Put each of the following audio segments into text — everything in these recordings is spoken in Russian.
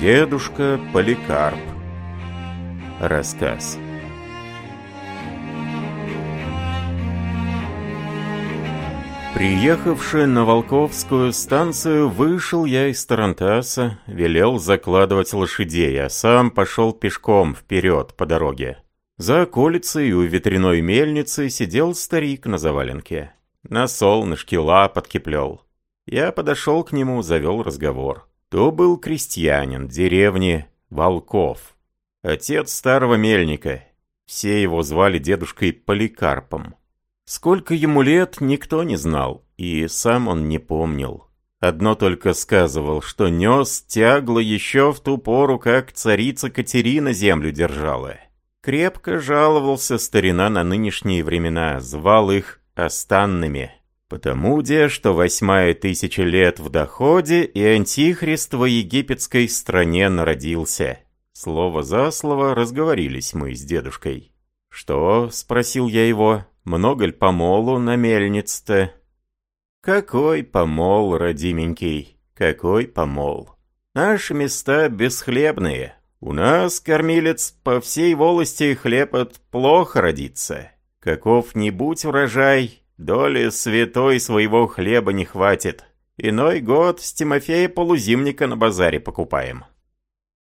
Дедушка Поликарп. Рассказ. Приехавши на Волковскую станцию, вышел я из Тарантаса, велел закладывать лошадей, а сам пошел пешком вперед по дороге. За околицей у ветряной мельницы сидел старик на заваленке. На солнышке лапотки плел. Я подошел к нему, завел разговор. То был крестьянин деревни Волков. Отец старого мельника. Все его звали дедушкой Поликарпом. Сколько ему лет, никто не знал, и сам он не помнил. Одно только сказывал, что нес тягло еще в ту пору, как царица Катерина землю держала. Крепко жаловался старина на нынешние времена, звал их «останными». Потому де, что восьмая тысяча лет в доходе, и антихрист во египетской стране народился. Слово за слово разговорились мы с дедушкой. «Что?» — спросил я его. «Много ли помолу на мельнице-то?» «Какой помол, родименький, какой помол? Наши места бесхлебные. У нас, кормилец, по всей волости хлеб от плохо родится. Каков-нибудь урожай, Доли святой своего хлеба не хватит. Иной год с Тимофея полузимника на базаре покупаем.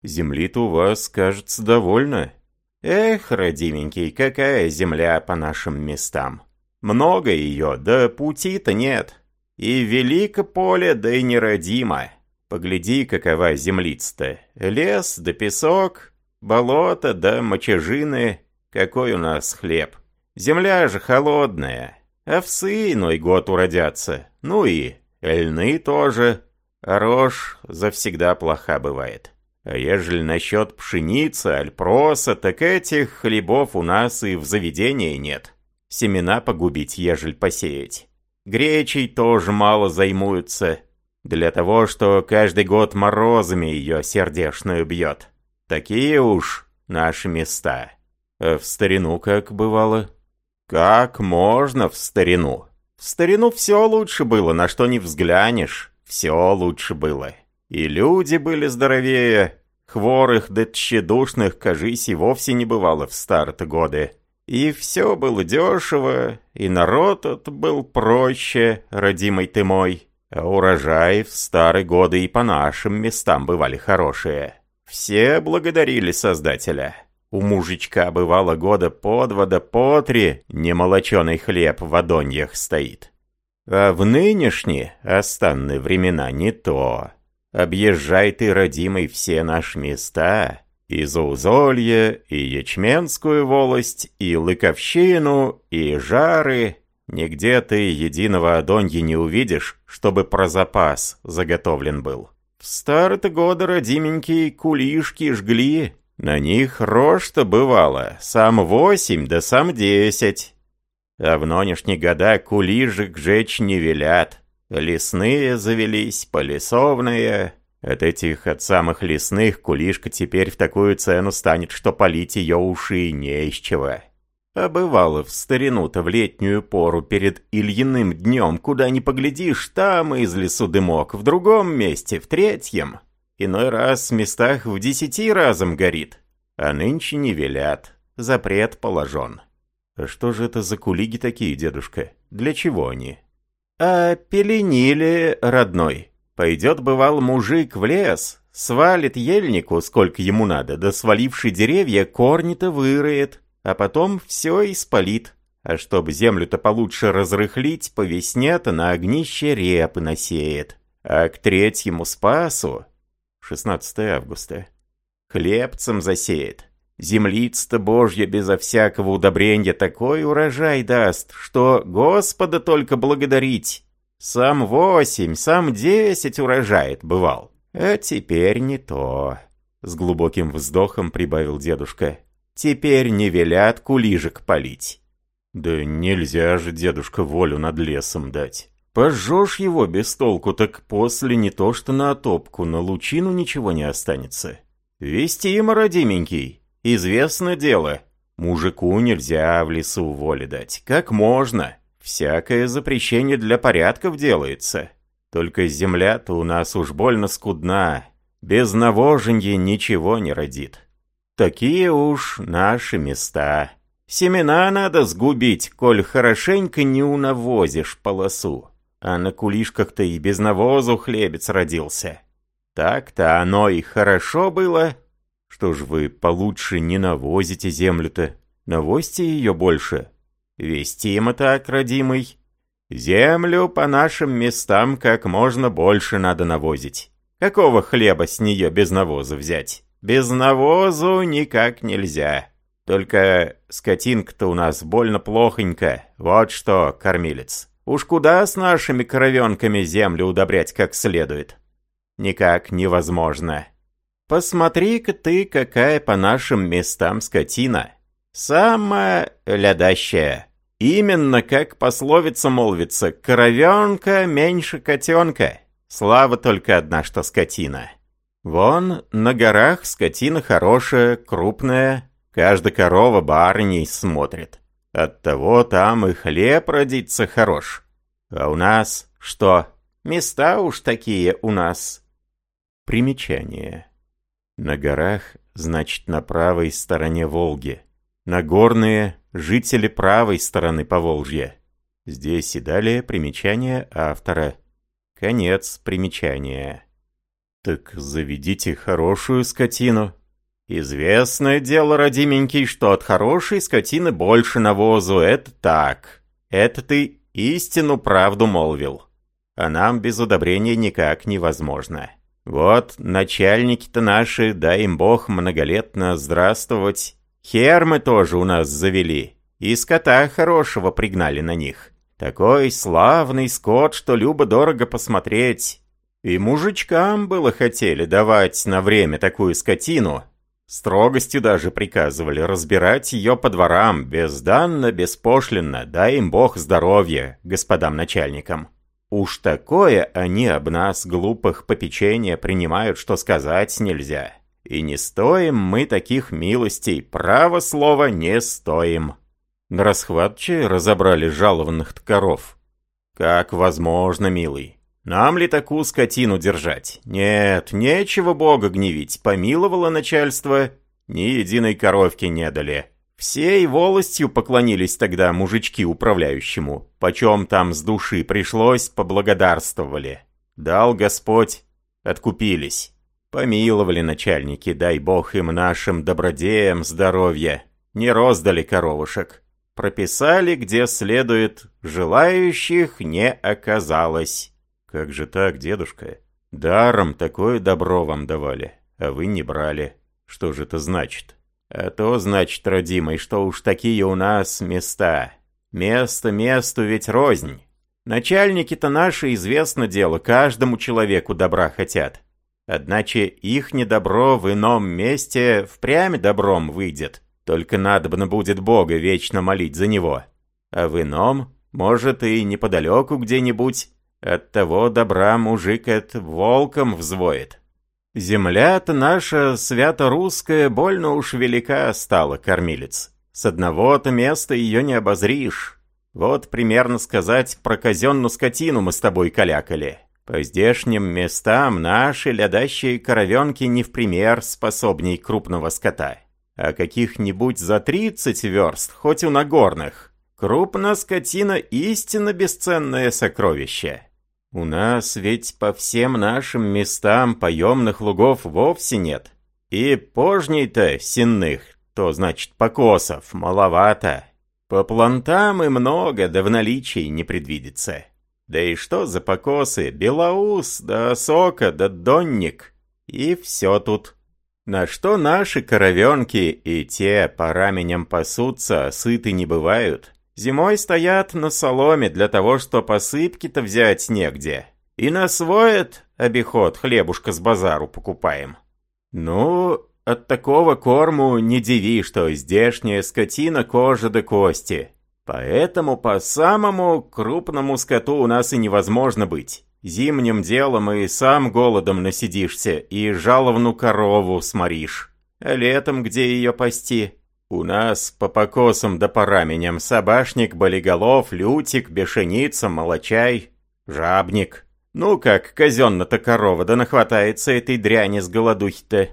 Земли-то у вас, кажется, довольно. Эх, родименький, какая земля по нашим местам. Много ее, да пути-то нет. И велико поле, да и неродимо. Погляди, какова землица-то. Лес да песок, болото да мочежины. Какой у нас хлеб. Земля же холодная, Овсы иной год уродятся. Ну и льны тоже. А рожь завсегда плоха бывает. А ежели насчет пшеницы, альпроса, так этих хлебов у нас и в заведении нет. Семена погубить, ежели посеять. Гречей тоже мало займуются. Для того, что каждый год морозами ее сердешную бьет. Такие уж наши места. А в старину как бывало? Как можно в старину? В старину все лучше было, на что не взглянешь. Все лучше было. И люди были здоровее. Хворых да тщедушных, кажись, и вовсе не бывало в старые годы. И все было дешево, и народ от был проще, родимый ты мой. А урожаи в старые годы и по нашим местам бывали хорошие. Все благодарили Создателя. У мужичка бывало года по два да по три немолоченый хлеб в адоньях стоит. А в нынешние останные времена не то. Объезжай ты, родимый, все наши места, и Заузолье, и Ячменскую волость, и Лыковщину, и Жары. Нигде ты единого адонья не увидишь, чтобы про запас заготовлен был. В старые-то годы, родименькие, кулишки жгли, на них рожь-то бывало, сам восемь да сам десять. А в нынешние года кулижек жечь не велят. Лесные завелись, полесовные. От этих от самых лесных кулишка теперь в такую цену станет, что полить ее уши не из чего. А бывало в старину-то в летнюю пору перед Ильиным днем, куда ни поглядишь, там из лесу дымок, в другом месте, в третьем. Иной раз в местах в десяти разом горит, а нынче не велят, запрет положен. Что же это за кулиги такие, дедушка? Для чего они? А пеленили, родной. Пойдет, бывал, мужик в лес, свалит ельнику, сколько ему надо, да сваливший деревья корни-то выроет, а потом все испалит. А чтоб землю-то получше разрыхлить, по весне-то на огнище репы насеет. А к третьему спасу 16 августа. Хлебцем засеет. Землица-то Божья безо всякого удобрения такой урожай даст, что Господа только благодарить. Сам восемь, сам десять урожает бывал. А теперь не то. С глубоким вздохом прибавил дедушка. Теперь не велят кулижек полить. Да нельзя же, дедушка, волю над лесом дать. Пожжешь его без толку, так после не то что на отопку, на лучину ничего не останется. Вести ему, родименький, известно дело. Мужику нельзя в лесу воли дать. Как можно? Всякое запрещение для порядков делается. Только земля-то у нас уж больно скудна. Без навоженья ничего не родит. Такие уж наши места. Семена надо сгубить, коль хорошенько не унавозишь полосу. А на кулишках-то и без навозу хлебец родился. Так-то оно и хорошо было. Что ж вы получше не навозите землю-то? Навозьте ее больше. Вестимо так, родимый. Землю по нашим местам как можно больше надо навозить. Какого хлеба с нее без навоза взять? Без навозу никак нельзя. Только скотинка-то у нас больно плохонько. Вот что, кормилец. Уж куда с нашими коровенками землю удобрять как следует? Никак невозможно. Посмотри-ка ты, какая по нашим местам скотина. Самая лядащая. Именно как пословица молвится, коровенка меньше котенка. Слава только одна, что скотина. Вон, на горах скотина хорошая, крупная, Каждая корова барыней смотрит. Оттого там и хлеб родится хорош. А у нас что? Места уж такие у нас. Примечание. На горах, значит, на правой стороне Волги. Нагорные – жители правой стороны Поволжья. Здесь и далее примечание автора. Конец примечания. Так заведите хорошую скотину, «Известное дело, родименький, что от хорошей скотины больше навозу, это так. Это ты истину правду молвил. А нам без удобрения никак невозможно. Вот начальники-то наши, дай им бог многолетно здравствовать. Хермы тоже у нас завели, и скота хорошего пригнали на них. Такой славный скот, что любо-дорого посмотреть». И мужичкам было хотели давать на время такую скотину, Строгостью даже приказывали разбирать ее по дворам, безданно, беспошлинно, дай им бог здоровья, господам начальникам. Уж такое они об нас, глупых, попечения принимают, что сказать нельзя. И не стоим мы таких милостей, право слова не стоим. На расхватче разобрали жалованных коров. Как возможно, милый. Нам ли такую скотину держать? Нет, нечего бога гневить. Помиловало начальство, ни единой коровки не дали. Всей волостью поклонились тогда мужички управляющему. Почем там с души пришлось, поблагодарствовали. Дал Господь, откупились. Помиловали начальники, дай бог им нашим добродеям здоровья. Не роздали коровушек. Прописали, где следует, желающих не оказалось. «Как же так, дедушка? Даром такое добро вам давали, а вы не брали. Что же это значит?» «А то, значит, родимый, что уж такие у нас места. Место месту ведь рознь. Начальники-то наши, известно дело, каждому человеку добра хотят. Одначе их недобро в ином месте впрямь добром выйдет. Только надобно будет Бога вечно молить за него. А в ином, может, и неподалеку где-нибудь, от того добра мужик это волком взвоет. Земля-то наша свято-русская больно уж велика стала, кормилец. С одного-то места ее не обозришь. Вот примерно сказать про казенную скотину мы с тобой калякали. По здешним местам наши лядащие коровенки не в пример способней крупного скота. А каких-нибудь за тридцать верст, хоть у нагорных. Крупная скотина истинно бесценное сокровище. У нас ведь по всем нашим местам поемных лугов вовсе нет. И пожней-то сенных, то значит покосов, маловато. По плантам и много, да в наличии не предвидится. Да и что за покосы, белоус, да сока, да донник. И все тут. На что наши коровенки и те по раменям пасутся, сыты не бывают. Зимой стоят на соломе для того, что посыпки-то взять негде. И на свой обиход хлебушка с базару покупаем. Ну, от такого корму не диви, что здешняя скотина кожа до кости. Поэтому по самому крупному скоту у нас и невозможно быть. Зимним делом и сам голодом насидишься, и жаловну корову сморишь. А летом где ее пасти? У нас по покосам да по раменям собашник, болиголов, лютик, бешеница, молочай, жабник. Ну как, казенно-то корова, да нахватается этой дряни с голодухи-то.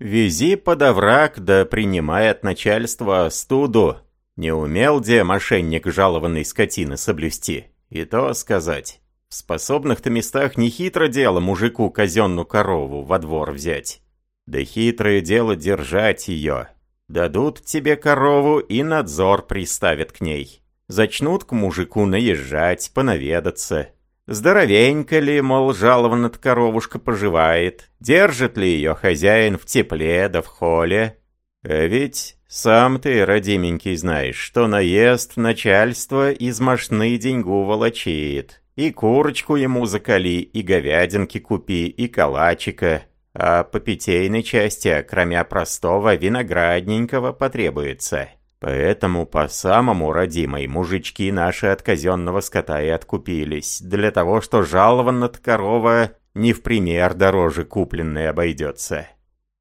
Вези под овраг, да принимай от начальства студу. Не умел где мошенник жалованной скотины соблюсти. И то сказать. В способных-то местах не хитро дело мужику казенную корову во двор взять. Да хитрое дело держать ее. Дадут тебе корову и надзор приставят к ней. Зачнут к мужику наезжать, понаведаться. Здоровенько ли, мол, жалованно-то коровушка поживает? Держит ли ее хозяин в тепле да в холе? А ведь сам ты, родименький, знаешь, что наезд начальство из мошны деньгу волочит. И курочку ему закали, и говядинки купи, и калачика. А по питейной части, кроме простого виноградненького, потребуется. Поэтому по самому родимой мужички наши от казенного скота и откупились, для того, что жалованно-то корова не в пример дороже купленной обойдется.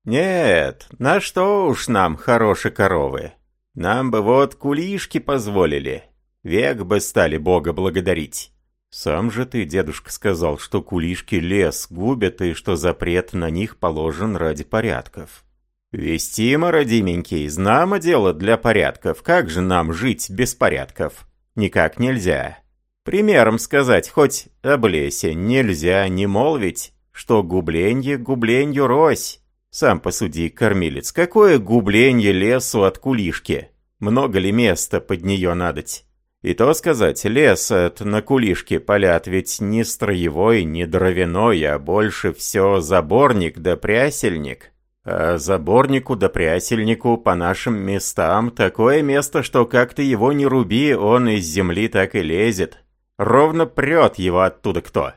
Нет, на что уж нам хорошие коровы. Нам бы вот кулишки позволили. Век бы стали Бога благодарить. Сам же ты, дедушка, сказал, что кулишки лес губят и что запрет на них положен ради порядков. «Вестимо, родименький, знамо дело для порядков. Как же нам жить без порядков? Никак нельзя. Примером сказать, хоть об лесе нельзя не молвить, что губленье губленью рось. Сам посуди, кормилец, какое губленье лесу от кулишки? Много ли места под нее надоть? И то сказать, лес от на кулишке полят ведь не строевой, не дровяной, а больше все заборник да прясельник». А заборнику да прясельнику по нашим местам такое место, что как ты его не руби, он из земли так и лезет. Ровно прет его оттуда кто.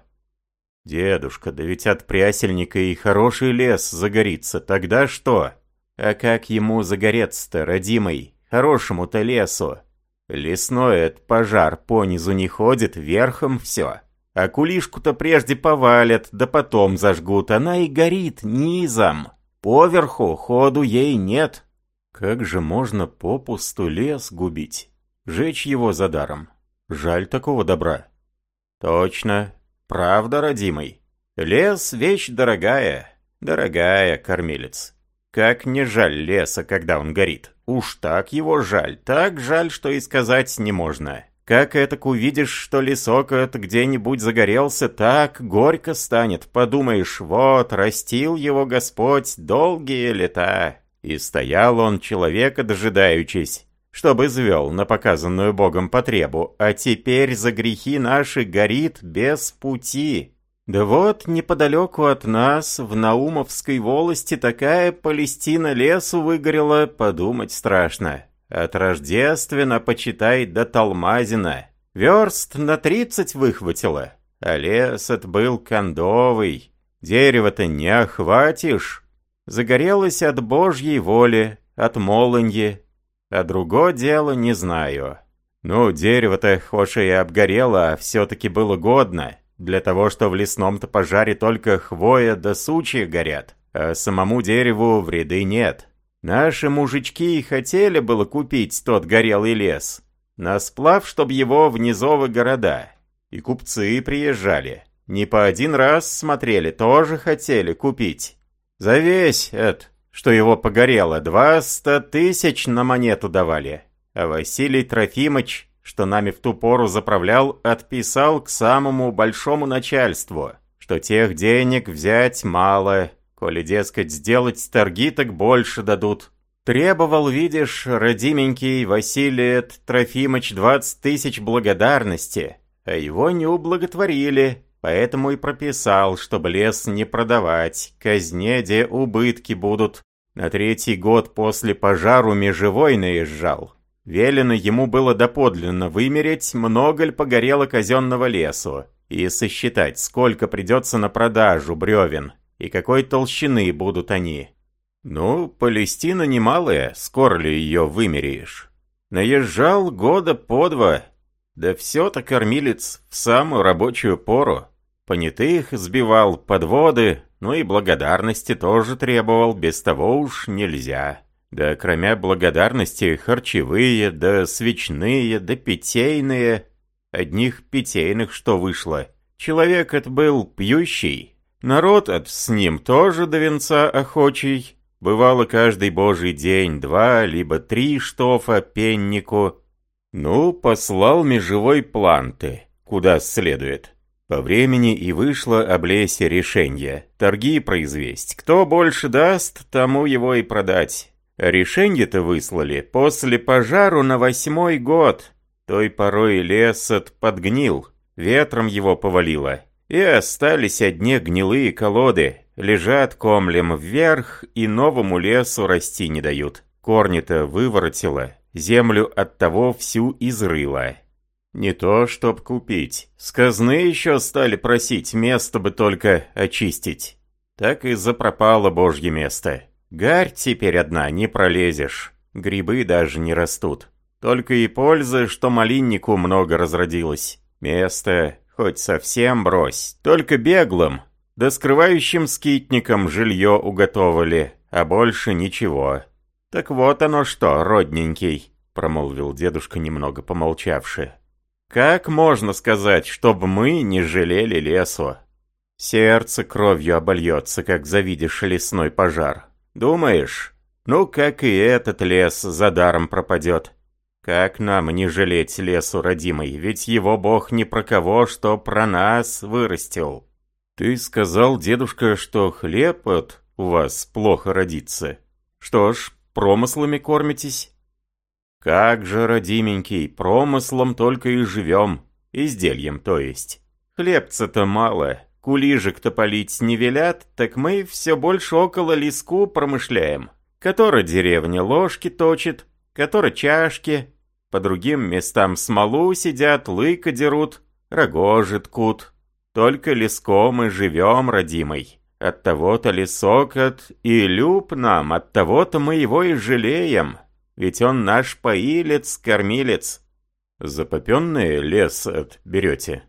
Дедушка, да ведь от прясельника и хороший лес загорится, тогда что? А как ему загореться-то, родимый, хорошему-то лесу? Лесной этот пожар по низу не ходит, верхом все. А кулишку-то прежде повалят, да потом зажгут, она и горит низом. Поверху ходу ей нет. Как же можно попусту лес губить? Жечь его за даром. Жаль такого добра. Точно. Правда, родимый. Лес — вещь дорогая. Дорогая, кормилец. Как не жаль леса, когда он горит. Уж так его жаль. Так жаль, что и сказать не можно. Как этак увидишь, что лесок этот где-нибудь загорелся, так горько станет. Подумаешь, вот, растил его Господь долгие лета. И стоял он, человека дожидаючись, чтобы звел на показанную Богом потребу, а теперь за грехи наши горит без пути. Да вот, неподалеку от нас, в Наумовской волости, такая Палестина лесу выгорела, подумать страшно. От Рождествена, почитай, до Талмазина. Верст на тридцать выхватило. А лес от был кондовый. Дерево-то не охватишь. Загорелось от Божьей воли, от молоньи. А другое дело не знаю. Ну, дерево-то, хоть и обгорело, а все-таки было годно. Для того, что в лесном-то пожаре только хвоя да сучья горят, а самому дереву вреды нет. Наши мужички хотели было купить тот горелый лес. На сплав, чтоб его в низовые города. И купцы приезжали. Не по один раз смотрели, тоже хотели купить. За весь этот, что его погорело, два ста тысяч на монету давали. А Василий Трофимыч, что нами в ту пору заправлял, отписал к самому большому начальству, что тех денег взять мало, Коли, дескать, сделать торги, так больше дадут. Требовал, видишь, родименький Василий Трофимыч двадцать тысяч благодарности, а его не ублаготворили, поэтому и прописал, чтобы лес не продавать, казне где убытки будут. На третий год после пожару межевой наезжал. Велено ему было доподлинно вымереть, много ли погорело казенного лесу, и сосчитать, сколько придется на продажу бревен, и какой толщины будут они. Ну, Палестина немалая, скоро ли ее вымеряешь? Наезжал года по два, да все-то кормилец в самую рабочую пору. Понятых сбивал подводы, ну и благодарности тоже требовал, без того уж нельзя. Да кроме благодарности харчевые, да свечные, да питейные. Одних питейных что вышло, Человек это был пьющий. Народ от с ним тоже до венца охочий. Бывало каждый божий день два либо три штофа пеннику. Ну, послал межевой планты, куда следует. По времени и вышло об лесе решение. Торги произвесть. Кто больше даст, тому его и продать. Решение-то выслали после пожару на восьмой год. Той порой лес подгнил, ветром его повалило. И остались одни гнилые колоды, лежат комлем вверх и новому лесу расти не дают. Корни-то выворотило, землю от того всю изрыло. Не то, чтоб купить. С казны еще стали просить, место бы только очистить. Так и запропало божье место. Гарь теперь одна, не пролезешь. Грибы даже не растут. Только и пользы, что малиннику много разродилось. Место хоть совсем брось. Только беглым, да скрывающим скитникам жилье уготовили, а больше ничего. Так вот оно что, родненький, промолвил дедушка, немного помолчавший. Как можно сказать, чтобы мы не жалели лесу? Сердце кровью обольется, как завидишь лесной пожар. Думаешь? Ну, как и этот лес за даром пропадет. Как нам не жалеть лесу родимый, ведь его бог не про кого, что про нас вырастил. Ты сказал, дедушка, что хлеб от у вас плохо родится. Что ж, промыслами кормитесь? Как же, родименький, промыслом только и живем. Издельем, то есть. Хлебца-то мало, кулижек-то полить не велят, так мы все больше около леску промышляем. Которая деревня ложки точит, которая чашки, по другим местам смолу сидят, лыка дерут, рогожи ткут. Только леском и живем, родимый. От того-то лесок от и люб нам, от того-то мы его и жалеем. Ведь он наш поилец, кормилец. Запопенные лес от берете?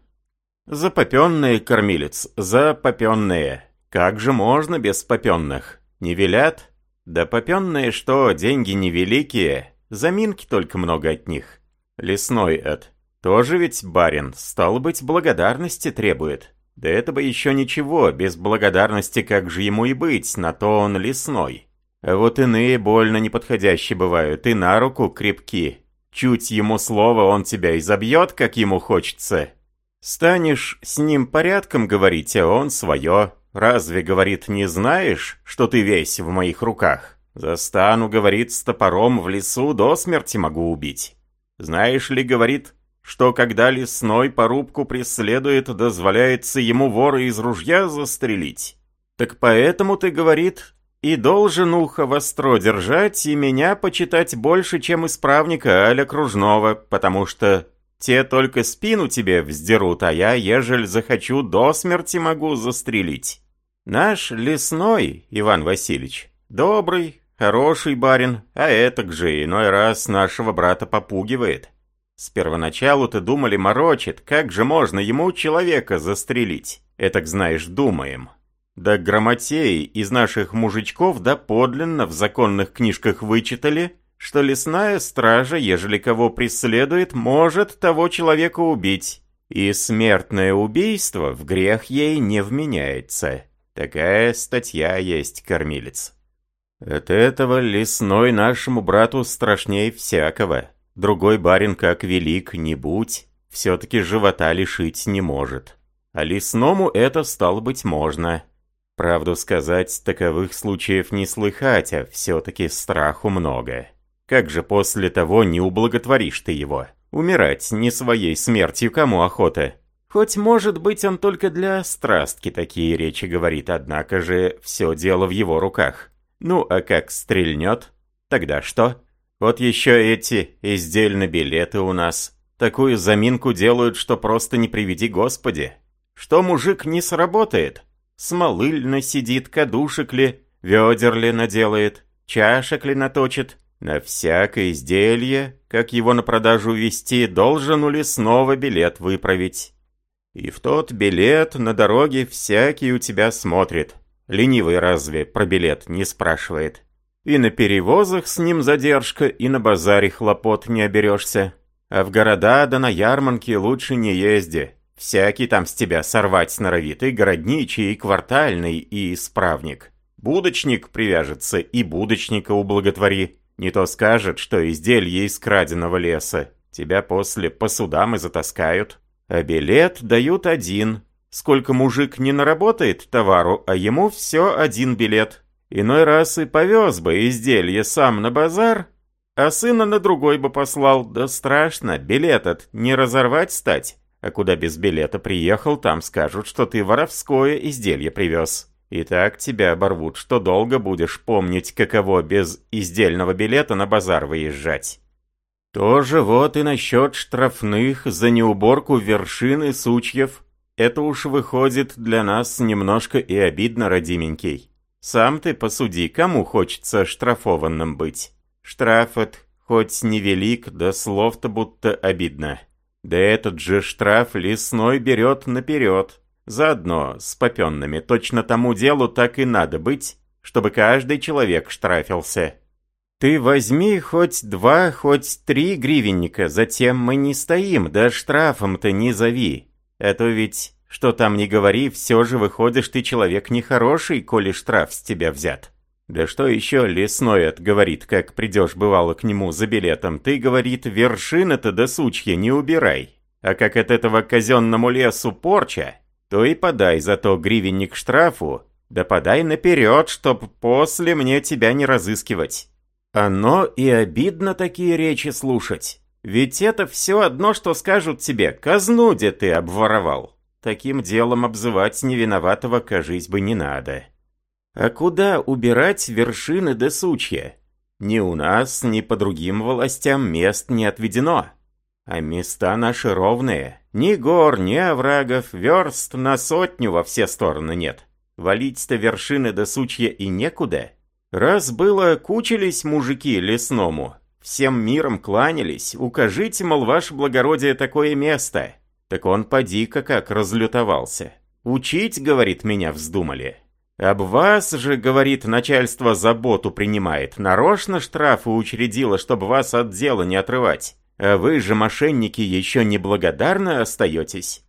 Запопенные, кормилец, запопенные. Как же можно без попенных? Не велят? Да попенные что, деньги невеликие, заминки только много от них. Лесной от. Тоже ведь барин, стал быть, благодарности требует. Да это бы еще ничего, без благодарности как же ему и быть, на то он лесной. А вот иные больно неподходящие бывают, и на руку крепки. Чуть ему слово, он тебя изобьет, как ему хочется, Станешь с ним порядком говорить, а он свое. Разве, говорит, не знаешь, что ты весь в моих руках? Застану, говорит, с топором в лесу до смерти могу убить. Знаешь ли, говорит, что когда лесной порубку преследует, дозволяется ему вора из ружья застрелить? Так поэтому ты, говорит, и должен ухо востро держать и меня почитать больше, чем исправника аля кружного, потому что те только спину тебе вздерут, а я, ежель захочу, до смерти могу застрелить. Наш лесной, Иван Васильевич, добрый, хороший барин, а этак же иной раз нашего брата попугивает. С первоначалу-то думали морочит, как же можно ему человека застрелить. Этак, знаешь, думаем. Да грамотеи из наших мужичков да подлинно в законных книжках вычитали, что лесная стража, ежели кого преследует, может того человека убить. И смертное убийство в грех ей не вменяется. Такая статья есть, кормилец. От этого лесной нашему брату страшней всякого. Другой барин, как велик, не будь, все-таки живота лишить не может. А лесному это стало быть можно. Правду сказать, таковых случаев не слыхать, а все-таки страху много. Как же после того не ублаготворишь ты его? Умирать не своей смертью кому охота? Хоть, может быть, он только для страстки такие речи говорит, однако же все дело в его руках. Ну, а как стрельнет? Тогда что? Вот еще эти издельно билеты у нас. Такую заминку делают, что просто не приведи Господи. Что мужик не сработает? Смолыльно сидит, кадушек ли, ведер ли наделает, чашек ли наточит, на всякое изделие, как его на продажу вести, должен у лесного билет выправить. И в тот билет на дороге всякий у тебя смотрит. Ленивый разве про билет не спрашивает. И на перевозах с ним задержка, и на базаре хлопот не оберешься. А в города да на ярмарке лучше не езди. Всякий там с тебя сорвать норовит, и городничий, и квартальный, и исправник. Будочник привяжется, и будочника ублаготвори. Не то скажет, что изделие из краденого леса. Тебя после по судам и затаскают. А билет дают один. Сколько мужик не наработает товару, а ему все один билет. Иной раз и повез бы изделие сам на базар, а сына на другой бы послал. Да страшно, билет от не разорвать стать. А куда без билета приехал, там скажут, что ты воровское изделие привез. И так тебя оборвут, что долго будешь помнить, каково без издельного билета на базар выезжать. Тоже вот и насчет штрафных за неуборку вершины сучьев. Это уж выходит для нас немножко и обидно, родименький. Сам ты посуди, кому хочется штрафованным быть. Штраф от хоть невелик, да слов-то будто обидно. Да этот же штраф лесной берет наперед. Заодно с попенными точно тому делу так и надо быть, чтобы каждый человек штрафился. Ты возьми хоть два, хоть три гривенника, затем мы не стоим, да штрафом-то не зови. Это ведь, что там не говори, все же выходишь ты человек нехороший, коли штраф с тебя взят. Да что еще лесной от говорит, как придешь бывало к нему за билетом, ты, говорит, вершины-то до сучья не убирай. А как от этого казенному лесу порча, то и подай зато гривенник штрафу, да подай наперед, чтоб после мне тебя не разыскивать. Оно и обидно такие речи слушать. Ведь это все одно, что скажут тебе, казну где ты обворовал. Таким делом обзывать невиноватого, кажись бы, не надо. А куда убирать вершины до сучья? Ни у нас, ни по другим властям мест не отведено. А места наши ровные. Ни гор, ни оврагов, верст на сотню во все стороны нет. Валить-то вершины до сучья и некуда. Раз было, кучились мужики лесному. Всем миром кланялись. Укажите, мол, ваше благородие, такое место. Так он поди-ка как разлютовался. Учить, говорит, меня вздумали. Об вас же, говорит, начальство заботу принимает. Нарочно штрафы учредило, чтобы вас от дела не отрывать. А вы же, мошенники, еще не благодарны остаетесь.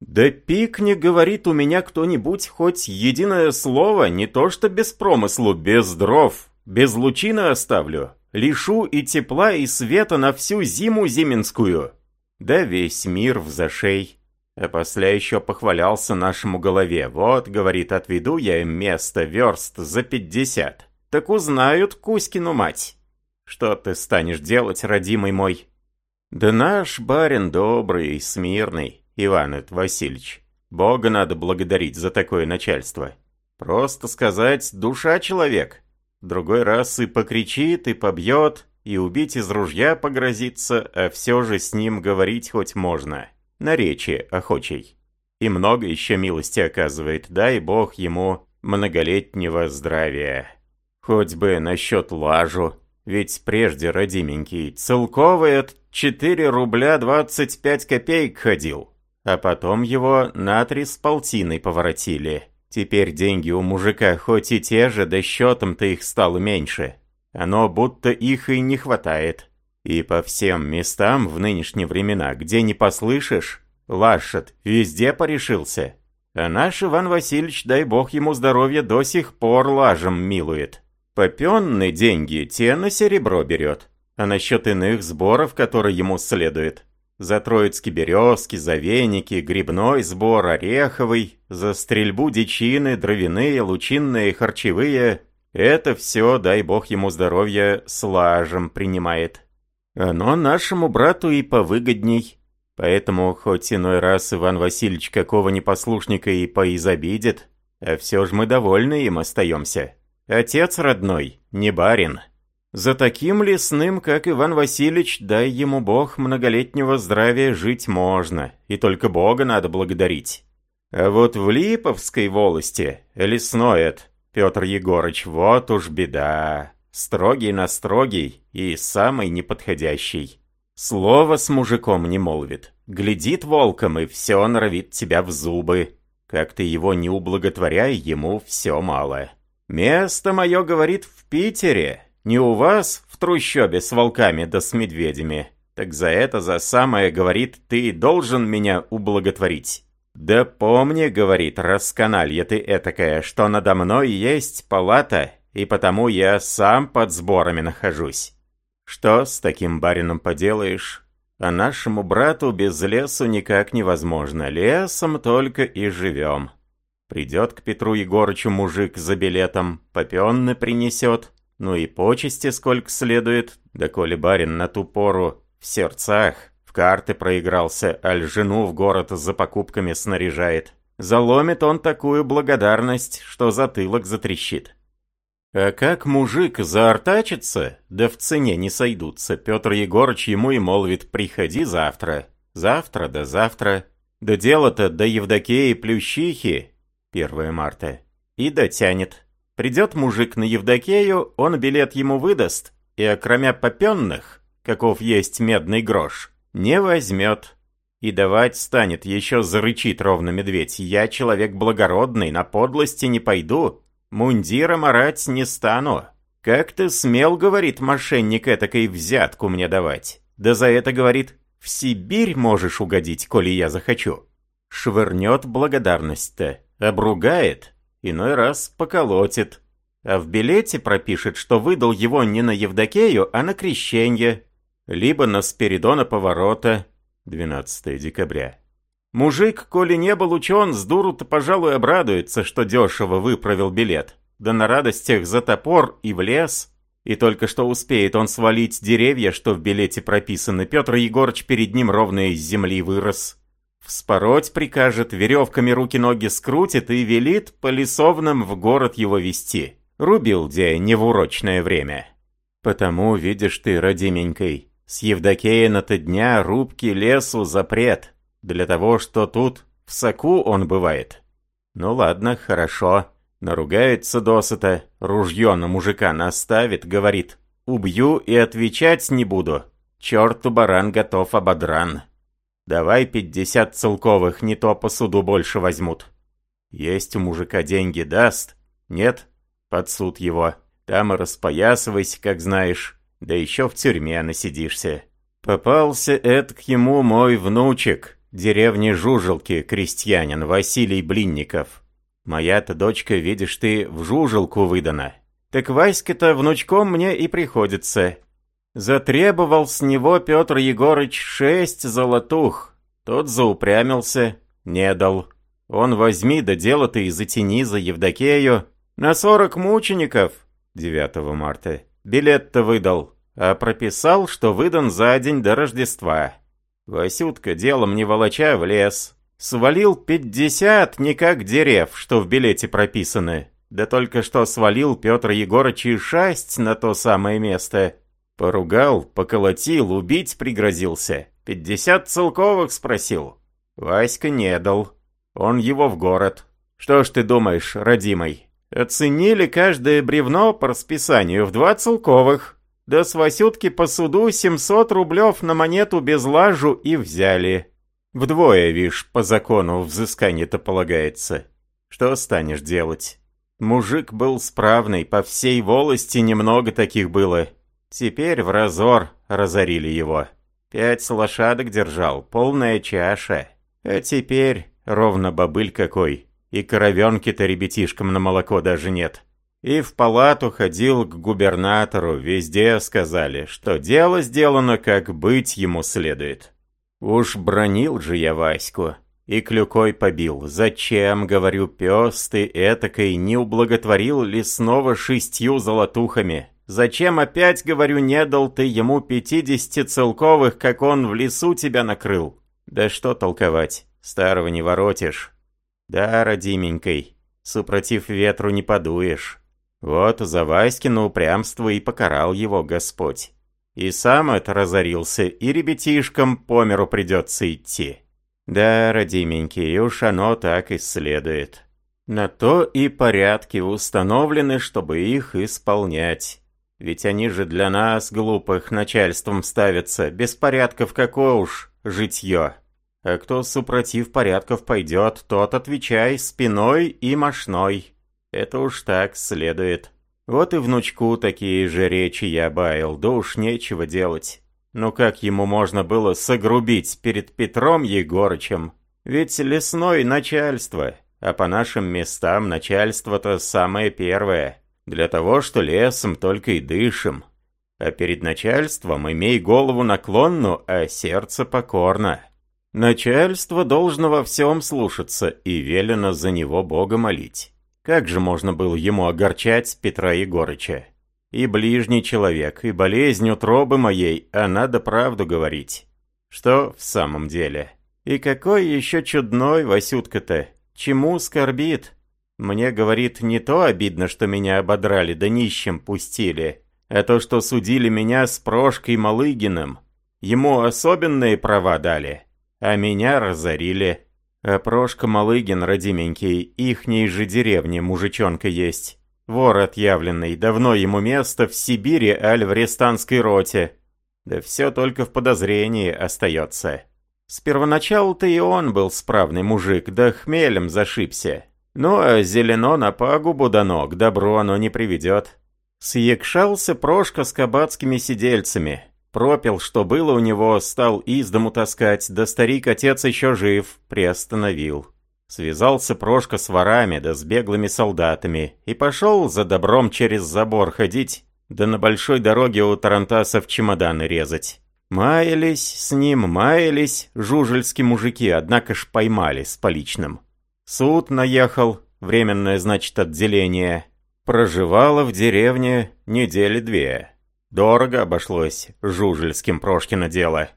Да пикни, говорит, у меня кто-нибудь хоть единое слово, не то что без промыслу, без дров, без лучины оставлю. Лишу и тепла, и света на всю зиму зименскую. Да весь мир в зашей. А после еще похвалялся нашему голове. Вот, говорит, отведу я им место верст за пятьдесят. Так узнают Кузькину мать. Что ты станешь делать, родимый мой? Да наш барин добрый и смирный, Иван Васильевич. Бога надо благодарить за такое начальство. Просто сказать, душа человек. Другой раз и покричит, и побьет, и убить из ружья погрозится, а все же с ним говорить хоть можно наречие охочей. И много еще милости оказывает, дай бог ему многолетнего здравия. Хоть бы насчет лажу, ведь прежде, родименький, целковый от 4 рубля 25 копеек ходил, а потом его на три с полтиной поворотили. Теперь деньги у мужика хоть и те же, да счетом-то их стало меньше. Оно будто их и не хватает. И по всем местам в нынешние времена, где не послышишь, Лашет везде порешился. А наш Иван Васильевич, дай бог ему здоровья, до сих пор лажем милует. Попенные деньги те на серебро берет. А насчет иных сборов, которые ему следует. За троицкие березки, за веники, грибной сбор, ореховый, за стрельбу дичины, дровяные, лучинные, харчевые. Это все, дай бог ему здоровья, с лажем принимает. Оно нашему брату и повыгодней. Поэтому, хоть иной раз Иван Васильевич какого непослушника и поизобидит, а все же мы довольны им остаемся. Отец родной, не барин. За таким лесным, как Иван Васильевич, дай ему Бог многолетнего здравия жить можно, и только Бога надо благодарить. А вот в Липовской волости, лесной Петр Егорыч, вот уж беда. Строгий на строгий и самый неподходящий. Слово с мужиком не молвит. Глядит волком и все норовит тебя в зубы. Как ты его не ублаготворяй, ему все мало. Место мое, говорит, в Питере. Не у вас в трущобе с волками да с медведями. Так за это, за самое, говорит, ты должен меня ублаготворить. Да помни, говорит, расканалье ты этакая, что надо мной есть палата, и потому я сам под сборами нахожусь. Что с таким барином поделаешь? А нашему брату без лесу никак невозможно, лесом только и живем. Придет к Петру Егорычу мужик за билетом, попенны принесет, ну и почести сколько следует, да коли барин на ту пору в сердцах, в карты проигрался, аль жену в город за покупками снаряжает. Заломит он такую благодарность, что затылок затрещит. А как мужик заортачится, да в цене не сойдутся, Петр Егорыч ему и молвит «приходи завтра». Завтра да завтра. Да дело-то до Евдокеи Плющихи, 1 марта, и дотянет. Придет мужик на Евдокею, он билет ему выдаст, и окромя попенных, каков есть медный грош, не возьмет. И давать станет, еще зарычит ровно медведь. Я человек благородный, на подлости не пойду, мундиром орать не стану. Как ты смел, говорит мошенник, этакой взятку мне давать? Да за это, говорит, в Сибирь можешь угодить, коли я захочу. Швырнет благодарность-то, обругает, иной раз поколотит. А в билете пропишет, что выдал его не на Евдокею, а на крещенье. Либо на Спиридона поворота, 12 декабря. Мужик, коли не был учен, с дуру-то, пожалуй, обрадуется, что дешево выправил билет. Да на радостях за топор и в лес. И только что успеет он свалить деревья, что в билете прописаны, Петр Егорыч перед ним ровно из земли вырос. Вспороть прикажет, веревками руки-ноги скрутит и велит по лесовным в город его вести. Рубил где не в урочное время. Потому, видишь ты, родименькой, с Евдокея на-то дня рубки лесу запрет. Для того, что тут в соку он бывает. Ну ладно, хорошо. Наругается досыта, ружье на мужика наставит, говорит. Убью и отвечать не буду. Черту баран готов ободран. Давай пятьдесят целковых, не то по суду больше возьмут. Есть у мужика деньги даст? Нет? Под суд его. Там и распоясывайся, как знаешь. Да еще в тюрьме насидишься. Попался это к ему мой внучек, деревни Жужелки, крестьянин Василий Блинников. Моя-то дочка, видишь ты, в Жужелку выдана. Так Васька-то внучком мне и приходится. Затребовал с него Петр Егорыч шесть золотух. Тот заупрямился, не дал. Он возьми, да дело ты и затяни за Евдокею. На сорок мучеников, 9 марта, билет-то выдал, а прописал, что выдан за день до Рождества. Васютка, делом не волоча, в лес. Свалил пятьдесят, не как дерев, что в билете прописаны. Да только что свалил Петр Егорыч и шасть на то самое место. Поругал, поколотил, убить пригрозился. Пятьдесят целковых спросил. Васька не дал. Он его в город. Что ж ты думаешь, родимый? Оценили каждое бревно по расписанию в два целковых. Да с Васютки по суду 700 рублев на монету без лажу и взяли. Вдвое, вишь, по закону взыскание-то полагается. Что станешь делать? Мужик был справный, по всей волости немного таких было. Теперь в разор разорили его. Пять лошадок держал, полная чаша. А теперь ровно бобыль какой. И коровенки-то ребятишкам на молоко даже нет. И в палату ходил к губернатору, везде сказали, что дело сделано, как быть ему следует. Уж бронил же я Ваську. И клюкой побил. Зачем, говорю, пес ты этакой не ублаготворил ли снова шестью золотухами? Зачем опять, говорю, не дал ты ему пятидесяти целковых, как он в лесу тебя накрыл? Да что толковать, старого не воротишь. Да, родименькой, супротив ветру не подуешь. Вот за Васькино упрямство и покарал его Господь. И сам это разорился, и ребятишкам по миру придется идти. Да, родименький, уж оно так и следует. На то и порядки установлены, чтобы их исполнять. Ведь они же для нас, глупых, начальством ставятся. Без порядков какое уж житье. А кто супротив порядков пойдет, тот отвечай спиной и мошной. Это уж так следует. Вот и внучку такие же речи я баял, да уж нечего делать. Ну как ему можно было согрубить перед Петром Егорычем? Ведь лесное начальство, а по нашим местам начальство-то самое первое. Для того, что лесом только и дышим. А перед начальством имей голову наклонну, а сердце покорно. Начальство должно во всем слушаться и велено за него Бога молить. Как же можно было ему огорчать Петра Егорыча? И ближний человек, и болезнь утробы моей, а надо правду говорить. Что в самом деле? И какой еще чудной Васютка-то? Чему скорбит? Мне, говорит, не то обидно, что меня ободрали да нищим пустили, а то, что судили меня с Прошкой Малыгиным. Ему особенные права дали а меня разорили. А Прошка Малыгин, родименький, ихней же деревне мужичонка есть. Вор отъявленный, давно ему место в Сибири, аль в рестанской роте. Да все только в подозрении остается. С первоначала-то и он был справный мужик, да хмелем зашибся. Ну а зелено на пагубу дано, к добру оно не приведет. Съекшался Прошка с кабацкими сидельцами. Пропил, что было у него, стал из дому таскать, да старик-отец еще жив, приостановил. Связался Прошка с ворами да с беглыми солдатами и пошел за добром через забор ходить, да на большой дороге у Тарантасов чемоданы резать. Маялись с ним, маялись жужельские мужики, однако ж поймали с поличным. Суд наехал, временное, значит, отделение. Проживала в деревне недели две. Дорого обошлось жужельским Прошкино дело.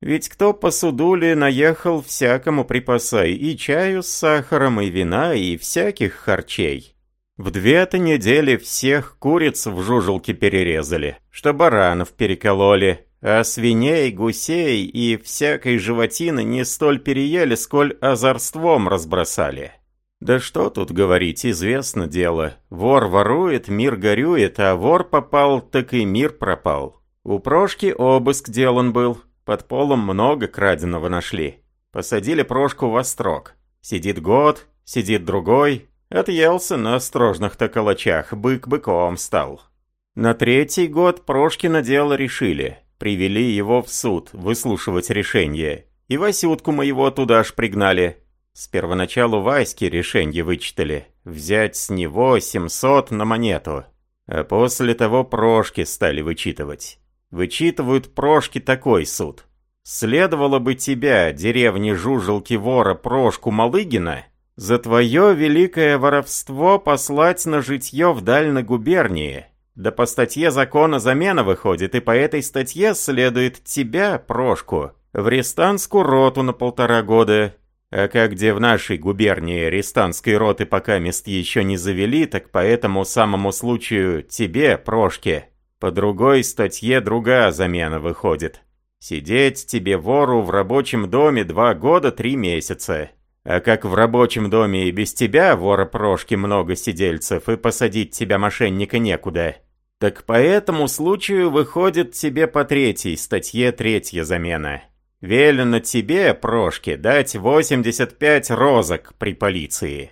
Ведь кто по судуле наехал всякому припасай, и чаю с сахаром, и вина, и всяких харчей. В две-то недели всех куриц в жужелке перерезали, что баранов перекололи, а свиней, гусей и всякой животины не столь переели, сколь озорством разбросали. Да что тут говорить, известно дело. Вор ворует, мир горюет, а вор попал, так и мир пропал. У Прошки обыск делан был. Под полом много краденого нашли. Посадили Прошку во строк. Сидит год, сидит другой. Отъелся на острожных-то калачах, бык быком стал. На третий год Прошкино дело решили. Привели его в суд, выслушивать решение. И Васютку моего туда ж пригнали. С первоначалу Васьки решенье вычитали. Взять с него 700 на монету. А после того прошки стали вычитывать. Вычитывают прошки такой суд. Следовало бы тебя, деревни Жужелки вора Прошку Малыгина, за твое великое воровство послать на житье в дальней губернии. Да по статье закона замена выходит, и по этой статье следует тебя, Прошку, в рестанскую роту на полтора года, а как где в нашей губернии арестантской роты пока мест еще не завели, так по этому самому случаю тебе, Прошке, по другой статье другая замена выходит. Сидеть тебе вору в рабочем доме два года три месяца. А как в рабочем доме и без тебя, вора Прошки, много сидельцев, и посадить тебя мошенника некуда. Так по этому случаю выходит тебе по третьей статье третья замена. Велено тебе, Прошке, дать 85 розок при полиции.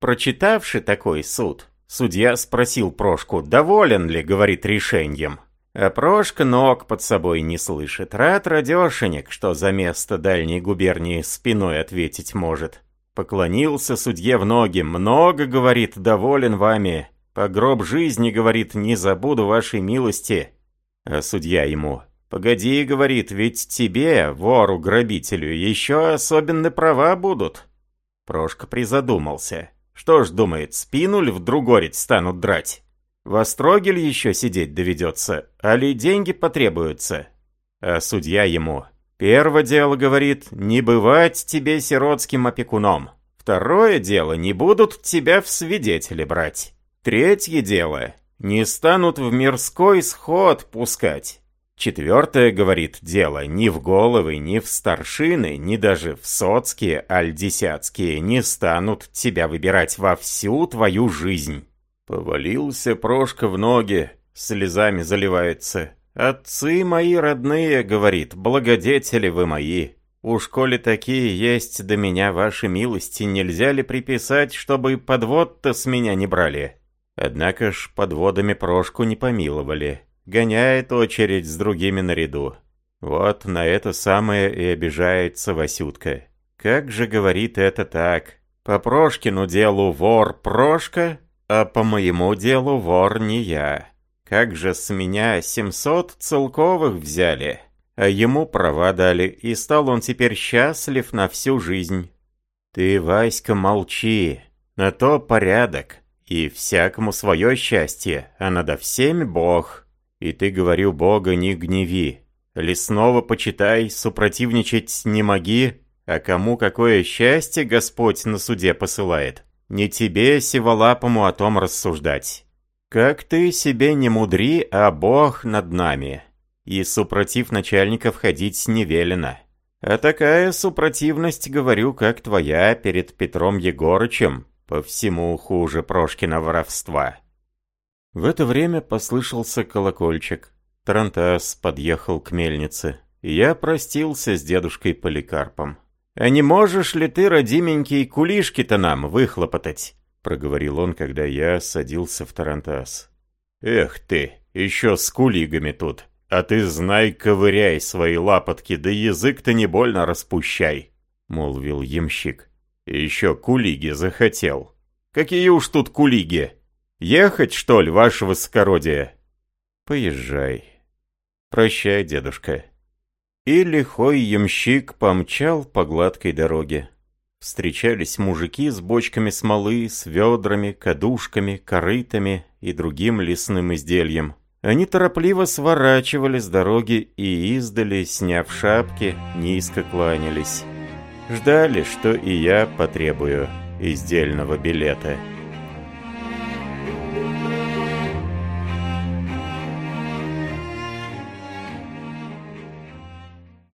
Прочитавши такой суд, судья спросил Прошку, доволен ли, говорит, решением. А Прошка ног под собой не слышит. Рад радешенек, что за место дальней губернии спиной ответить может. Поклонился судье в ноги. Много, говорит, доволен вами. По гроб жизни, говорит, не забуду вашей милости. А судья ему, «Погоди, — говорит, — ведь тебе, вору-грабителю, еще особенные права будут». Прошка призадумался. Что ж, думает, спину ли в другорец станут драть? В остроге ли еще сидеть доведется, а ли деньги потребуются? А судья ему. Первое дело, говорит, не бывать тебе сиротским опекуном. Второе дело, не будут тебя в свидетели брать. Третье дело, не станут в мирской сход пускать. Четвертое, говорит, дело ни в головы, ни в старшины, ни даже в соцкие, аль десятские не станут тебя выбирать во всю твою жизнь. Повалился Прошка в ноги, слезами заливается. «Отцы мои родные, — говорит, — благодетели вы мои. Уж коли такие есть до меня ваши милости, нельзя ли приписать, чтобы подвод-то с меня не брали?» Однако ж подводами Прошку не помиловали гоняет очередь с другими наряду. Вот на это самое и обижается Васютка. Как же говорит это так? По Прошкину делу вор Прошка, а по моему делу вор не я. Как же с меня 700 целковых взяли, а ему права дали, и стал он теперь счастлив на всю жизнь. Ты, Васька, молчи, на то порядок, и всякому свое счастье, а надо всеми Бог. И ты, говорю, Бога не гневи, лесного почитай, супротивничать не моги, а кому какое счастье Господь на суде посылает. Не тебе, сиволапому, о том рассуждать. Как ты себе не мудри, а Бог над нами. И супротив начальника входить не велено. А такая супротивность, говорю, как твоя перед Петром Егорычем, по всему хуже Прошкина воровства. В это время послышался колокольчик. Тарантас подъехал к мельнице. Я простился с дедушкой Поликарпом. «А не можешь ли ты, родименький, кулишки-то нам выхлопотать?» Проговорил он, когда я садился в Тарантас. «Эх ты, еще с кулигами тут. А ты знай, ковыряй свои лапотки, да язык-то не больно распущай», — молвил ямщик. «Еще кулиги захотел. Какие уж тут кулиги? Ехать, что ли, ваше высокородие?» «Поезжай», «Прощай, дедушка». И лихой ямщик помчал по гладкой дороге. Встречались мужики с бочками смолы, с ведрами, кадушками, корытами и другим лесным изделием. Они торопливо сворачивали с дороги и издали, сняв шапки, низко кланялись. Ждали, что и я потребую издельного билета.